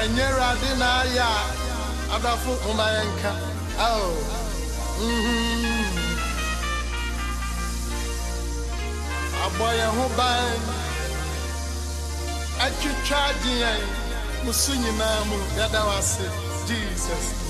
ɛnyɛ awurade na ayɛ a adafo moma yɛnka ao mhm. abɔ yɛn ho ban atwitwa jesus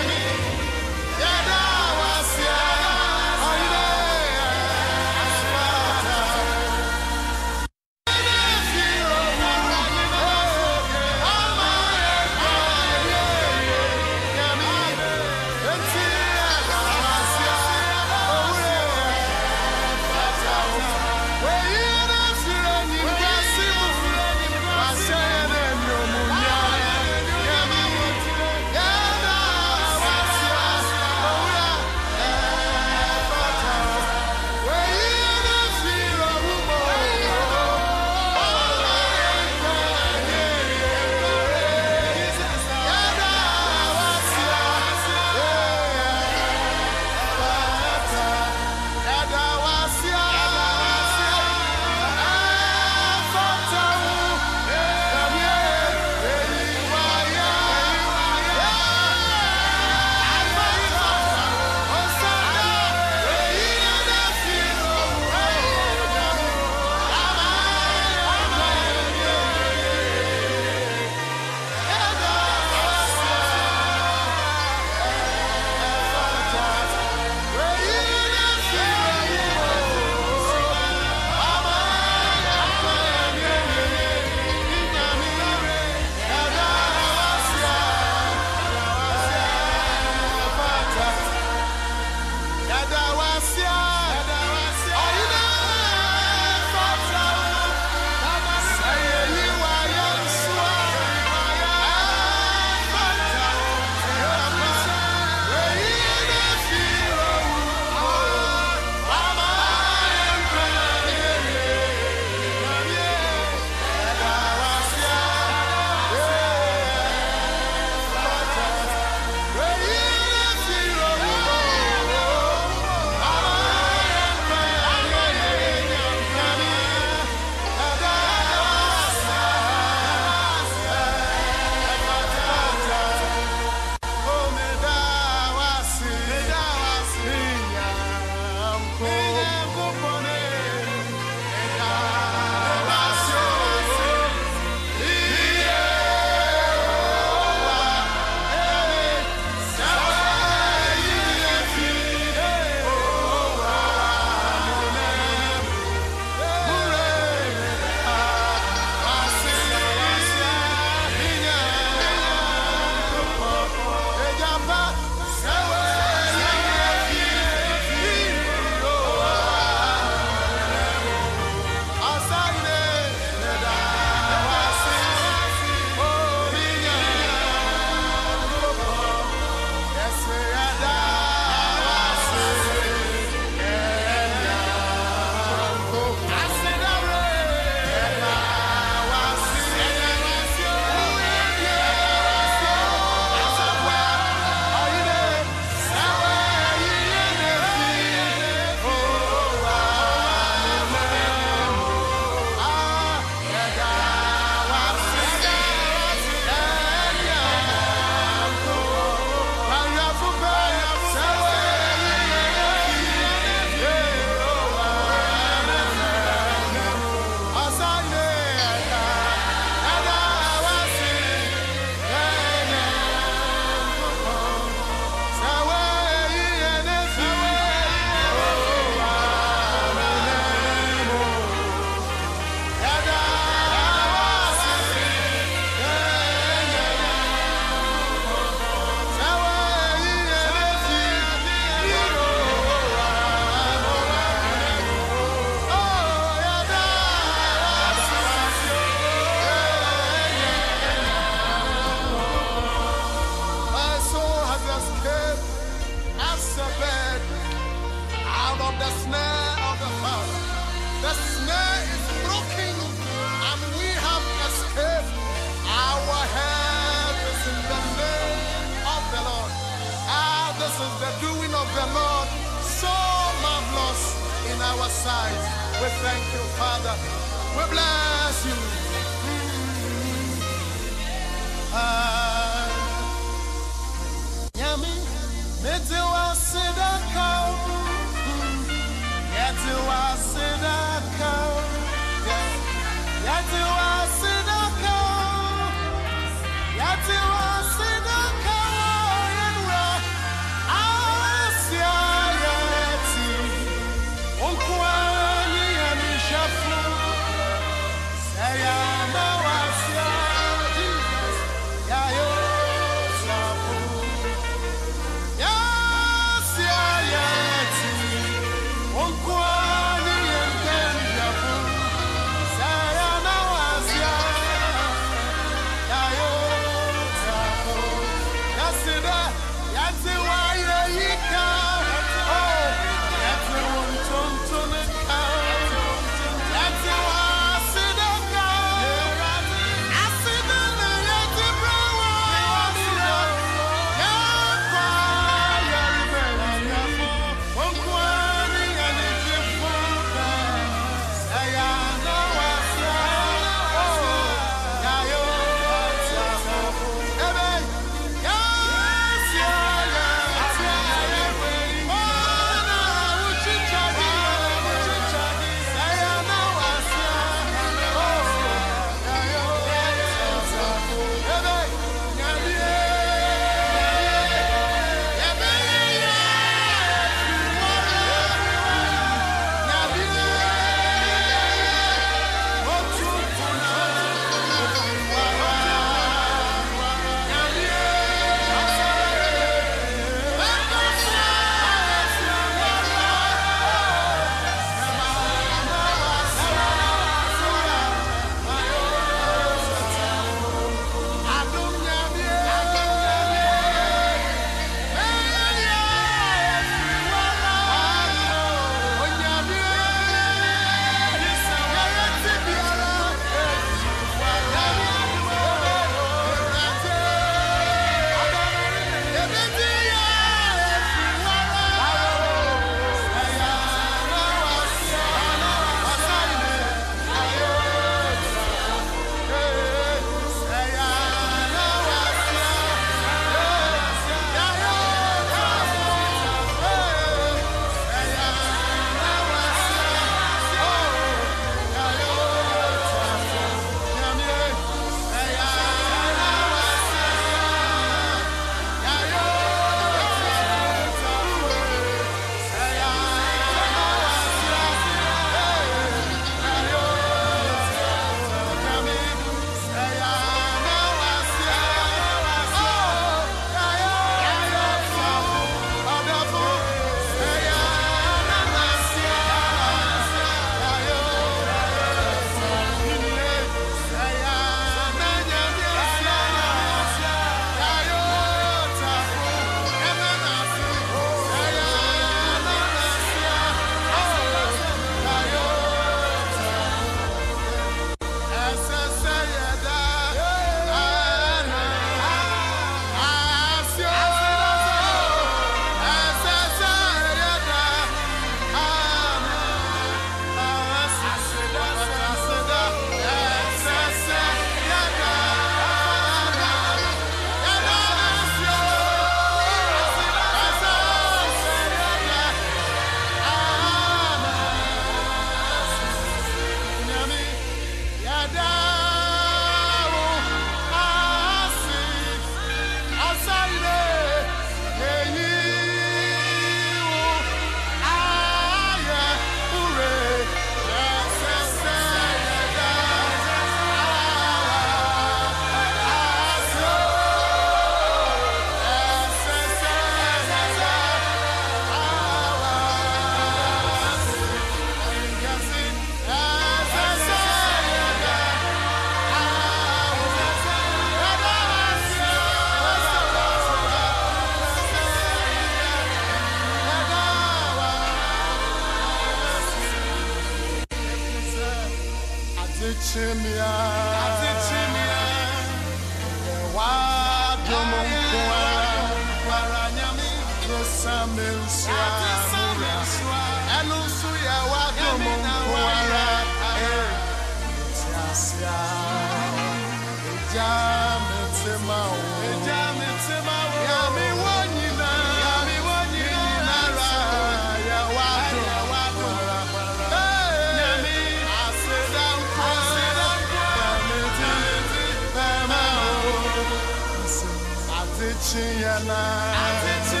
Attention, yeah, now.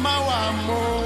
chamar o amor.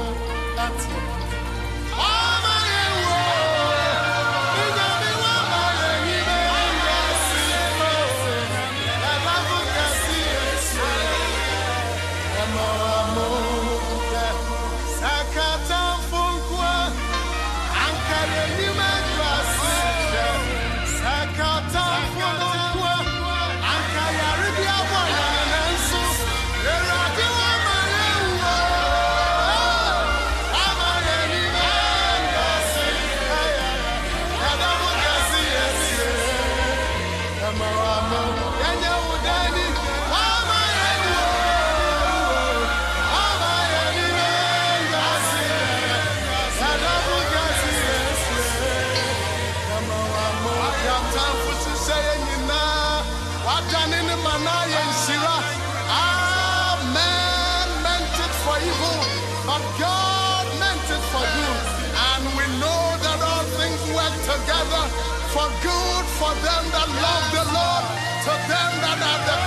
are good for them that love the Lord, to them that have the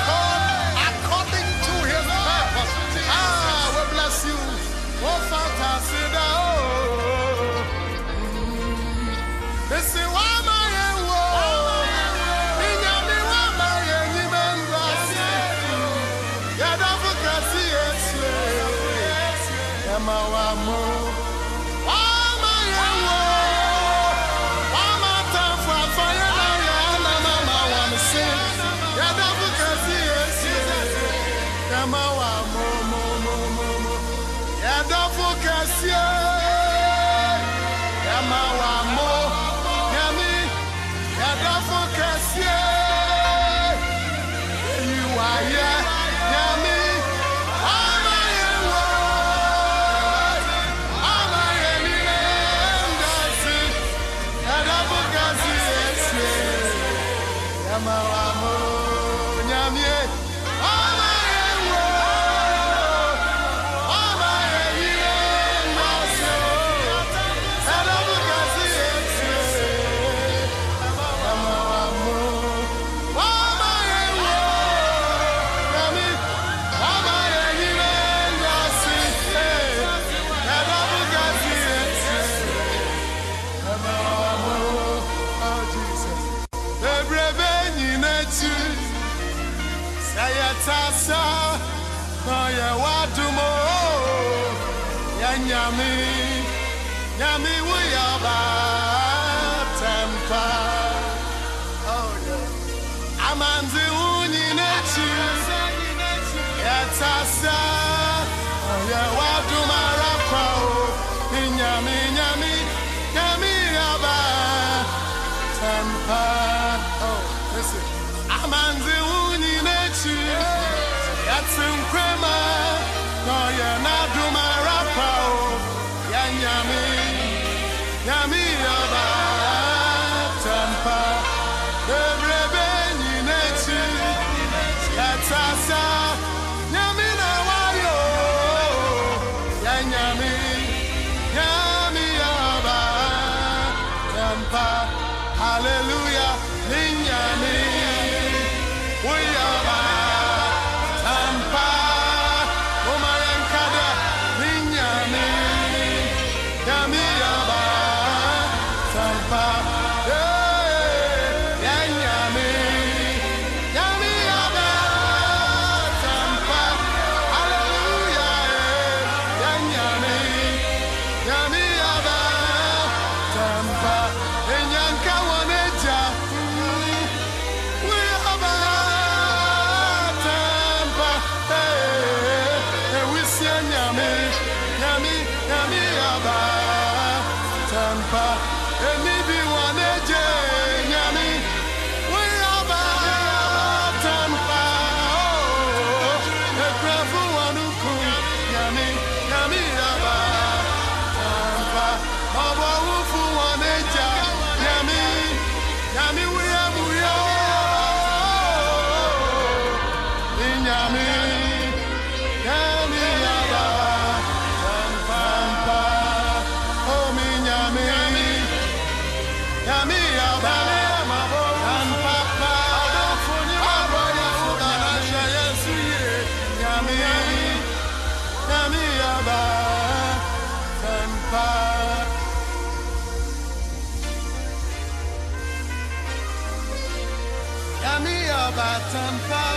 Abatampa Oh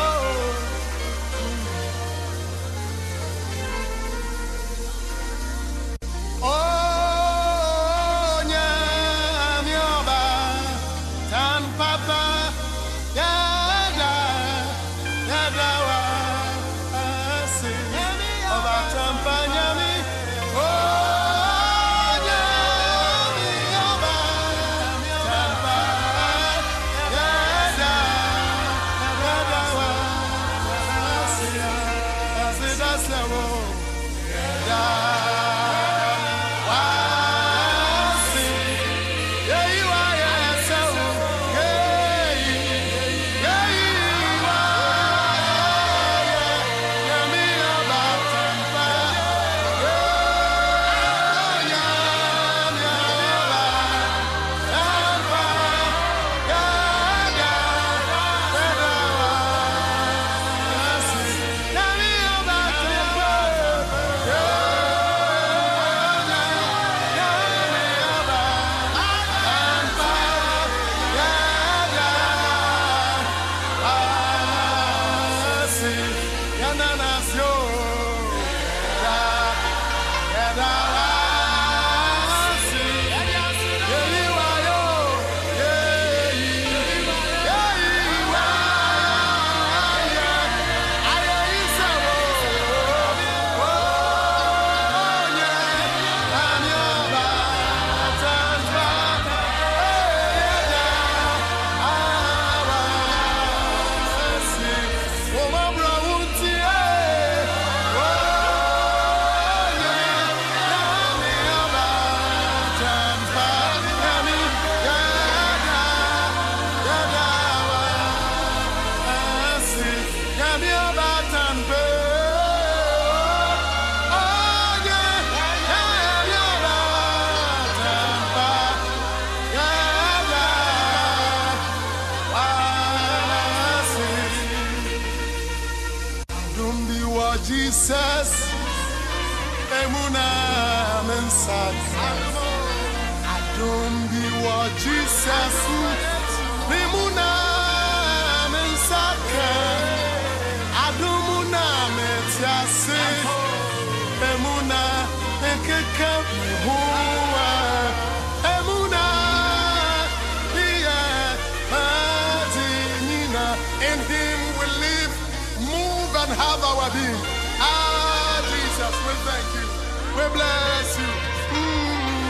bless you. Mm.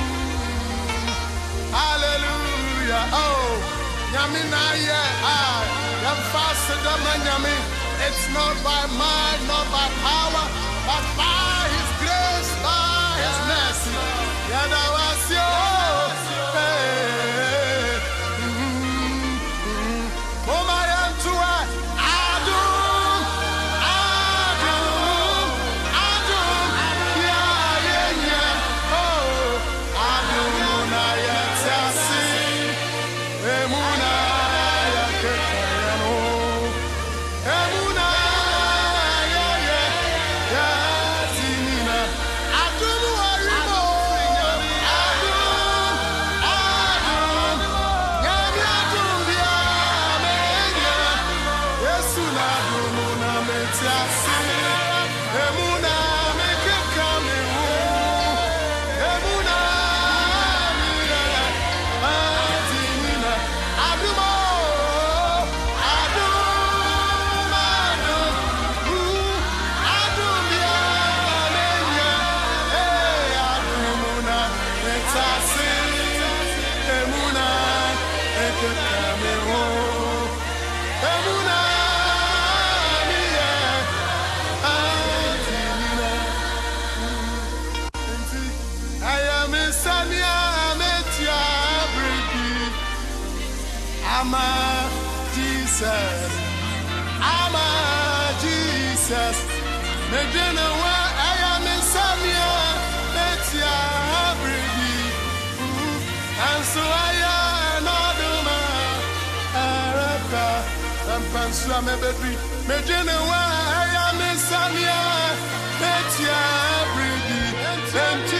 hallelujah. Oh nyame na ayɛ ah yɛmfa sedama nyame it's not by might not by power but by emu jesus. Ama jesus. Medwene wa ɛyɛ me sɛnea metia biribi ɛnso ɛyɛ n'adoma ɛrɛpɛ mpansu a mɛbɛduri medwene wa ɛyɛ me sɛnea metia biribi ɛnti ahye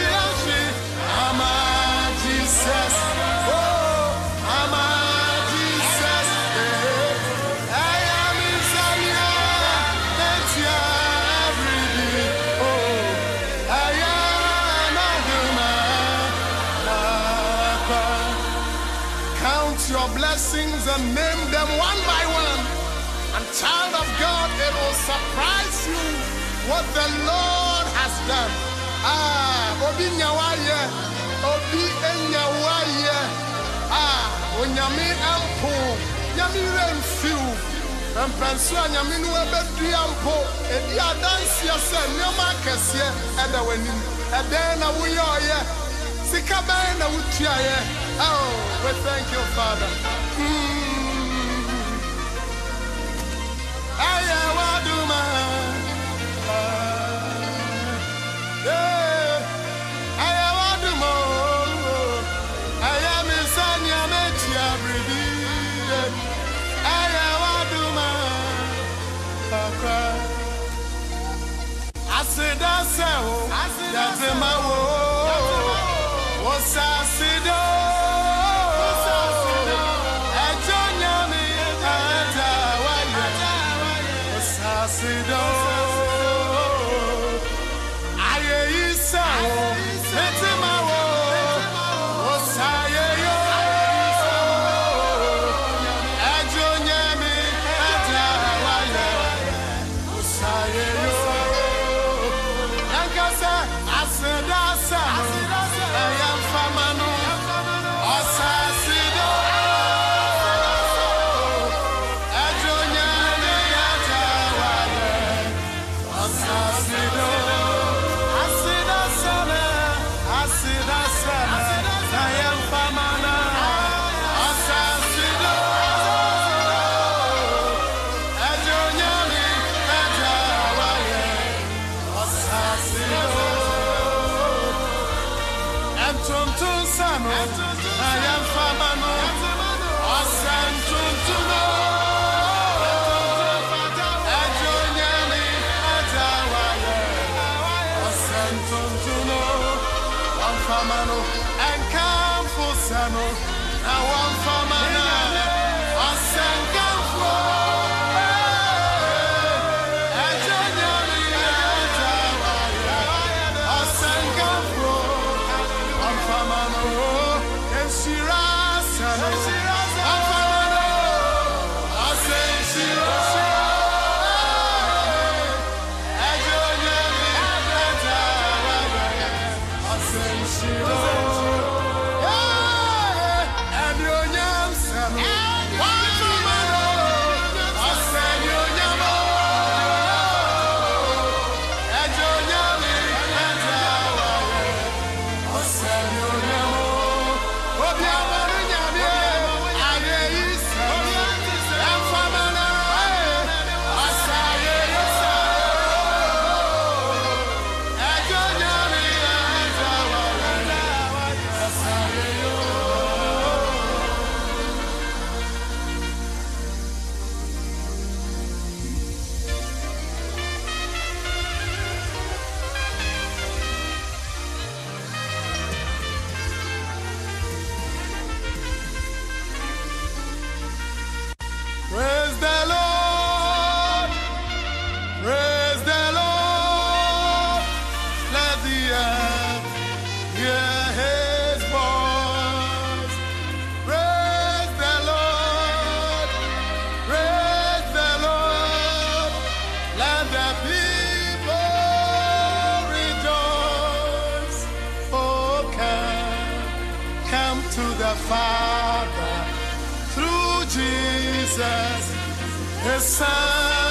your blessings and name them one by one. And child of God, it will surprise you what the Lord has done. Ah, obi nyawaye, obi enyawaye. Ah, onyame ampo, nyame remfiw. Mpansu a nyame no abɛdua mpo, edi adanseɛ sɛ nneɛma akɛseɛ ɛda w'anim. Ɛdɛn na woyɛ ɔyɛ? Sika bɛn na wotuaeɛ? Oh, we thank you, Father. Mm. Ɛyɛ w'adom a, ah, yeah. Ɛyɛ w'adom a, oh, ɛyɛ me sɛnea metua biribi, wosasido. Jesus, His Son.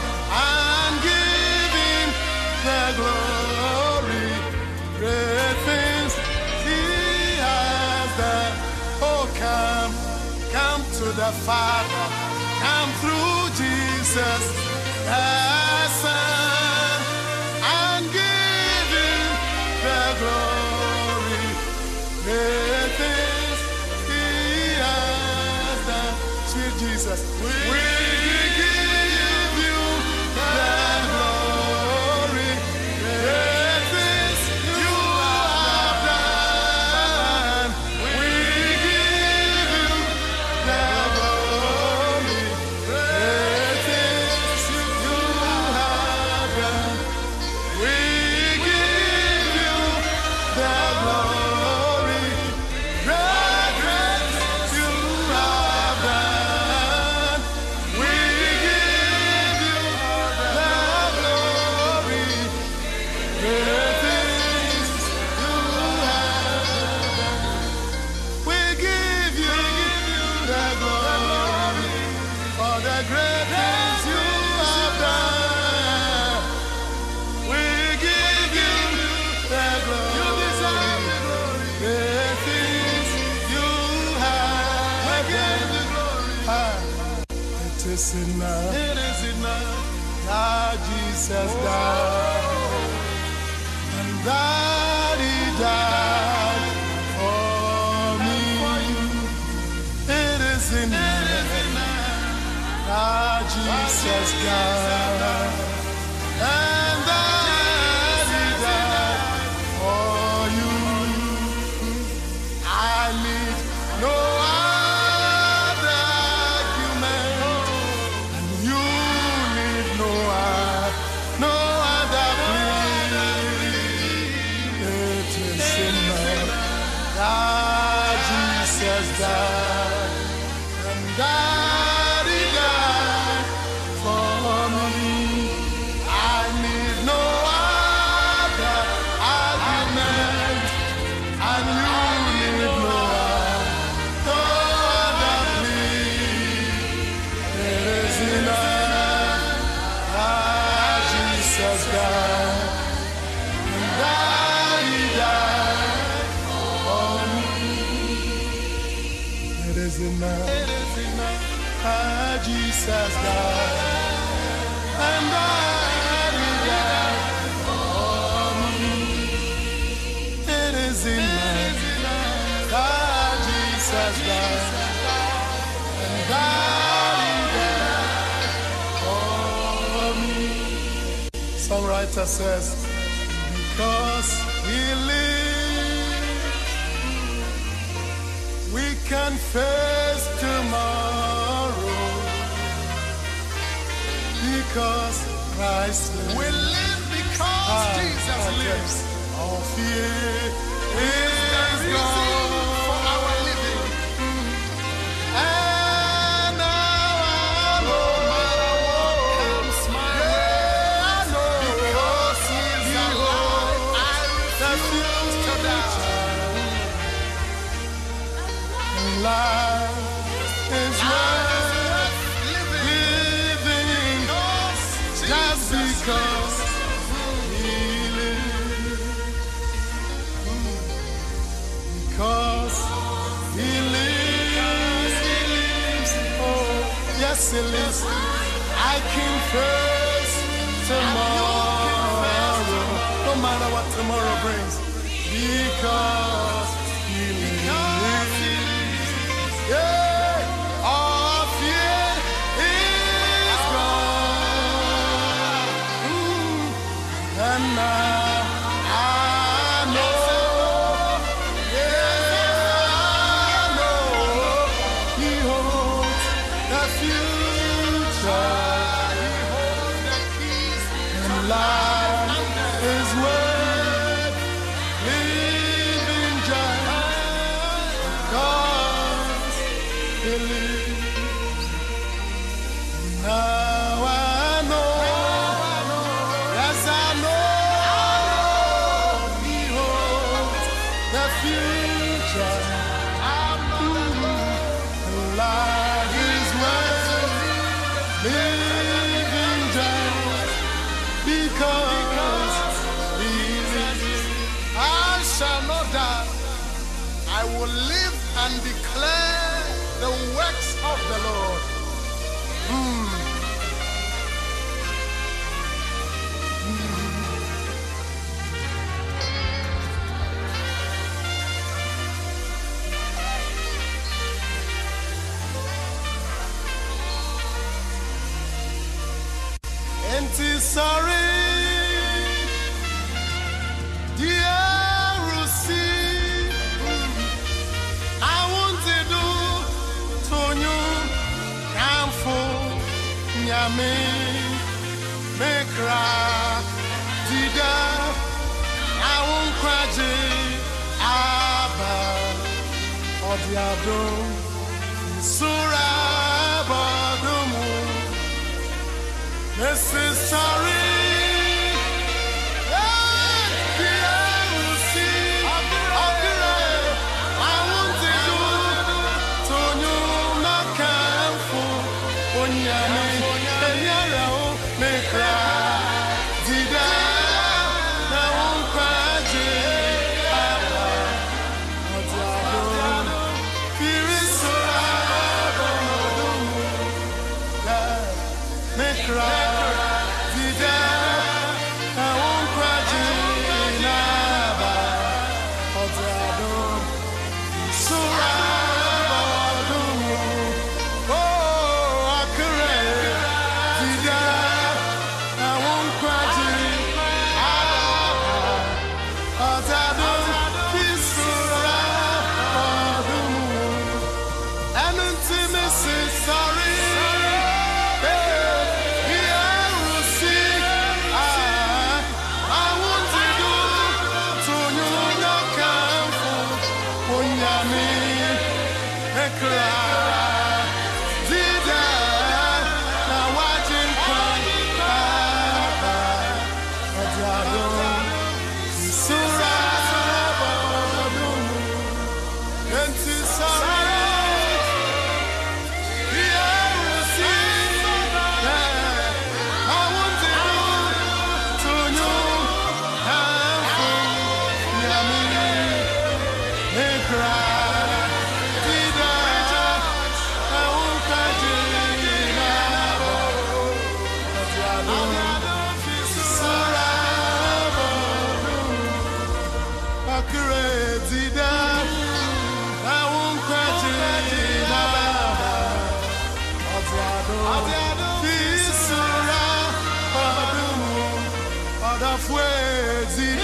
the Father. Come through Jesus, the Son, and give him the glory. The things he has done. Sweet Jesus, we Jesus died, and that He died for me. It is enough. that Jesus died. Jesus died, and that died for me. It is enough that Jesus died, and that He died for me. Songwriter says, because He lives, we can face tomorrow. because Christ lives. We live because ah, Jesus lives. All fear is gone. excellence. I can face tomorrow, no matter what tomorrow brings, because. sorry. Adafwe di